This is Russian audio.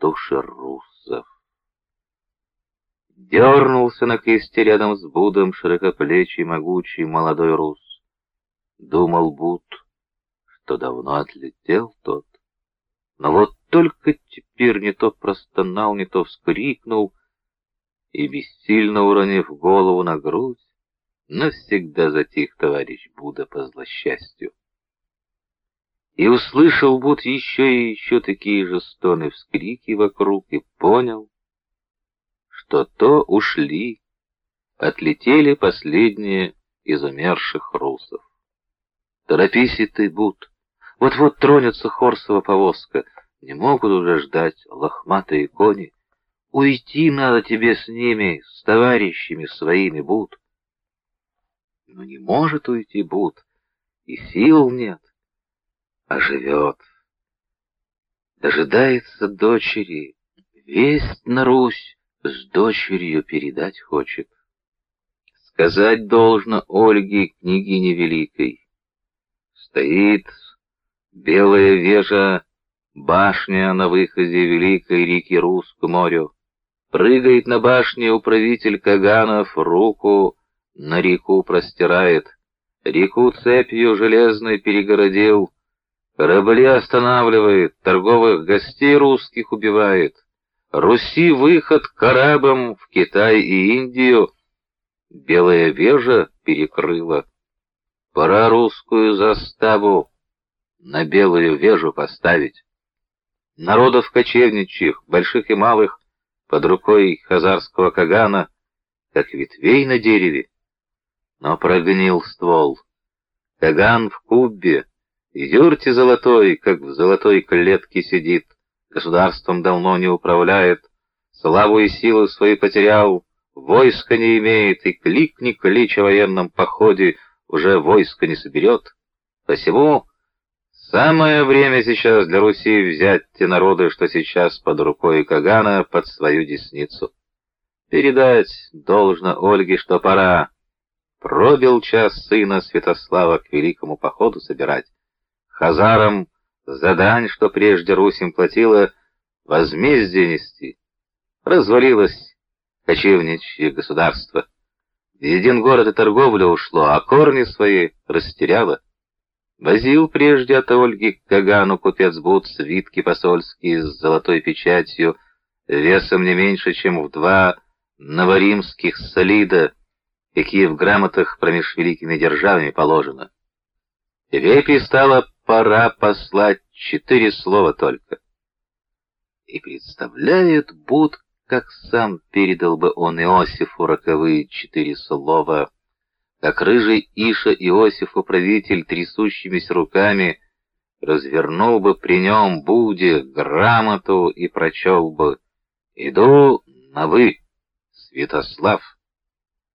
души руссов. Дернулся на кресте рядом с Будом широкоплечий, могучий молодой рус. Думал Буд, что давно отлетел тот. Но вот только теперь не то простонал, не то вскрикнул, и, бессильно уронив голову на грудь, навсегда затих товарищ Буда по злосчастью. И услышал Буд еще и еще такие же стоны вскрики вокруг, и понял, что то ушли, отлетели последние из умерших русов. Торопись и ты, Буд, вот-вот тронется Хорсова повозка, не могут уже ждать лохматые кони. Уйти надо тебе с ними, с товарищами своими, Буд. Но не может уйти Буд, и сил нет, а живет. Дожидается дочери, весть на Русь с дочерью передать хочет. Сказать должно Ольге, княгине великой. Стоит белая вежа, башня на выходе великой реки Рус к морю. Прыгает на башне управитель Каганов, руку на реку простирает. Реку цепью железной перегородил, корабли останавливает, торговых гостей русских убивает. Руси выход к в Китай и Индию белая вежа перекрыла. Пора русскую заставу на белую вежу поставить. Народов кочевничьих, больших и малых, под рукой хазарского кагана, как ветвей на дереве. Но прогнил ствол. Каган в кубе, юрте золотой, как в золотой клетке сидит, государством давно не управляет, славу и силу свои потерял, войска не имеет, и клик ни клич о военном походе уже войско не соберет. Посему самое время сейчас для Руси взять те народы, что сейчас под рукой Кагана, под свою десницу. Передать должно Ольге, что пора. Пробил час сына Святослава к великому походу собирать. Хазарам задань, что прежде Русь им платила, возмездие нести. Развалилось кочевничье государство. В един город и торговля ушло, а корни свои растеряло. Возил прежде от Ольги к Кагану купец Буд свитки посольские с золотой печатью, весом не меньше, чем в два новоримских солида, какие в грамотах промеж великими державами положено. Теперь стало пора послать четыре слова только. И представляет Буд, как сам передал бы он Иосифу роковые четыре слова, как рыжий Иша Иосифу правитель трясущимися руками развернул бы при нем Буде грамоту и прочел бы «Иду на вы, Святослав».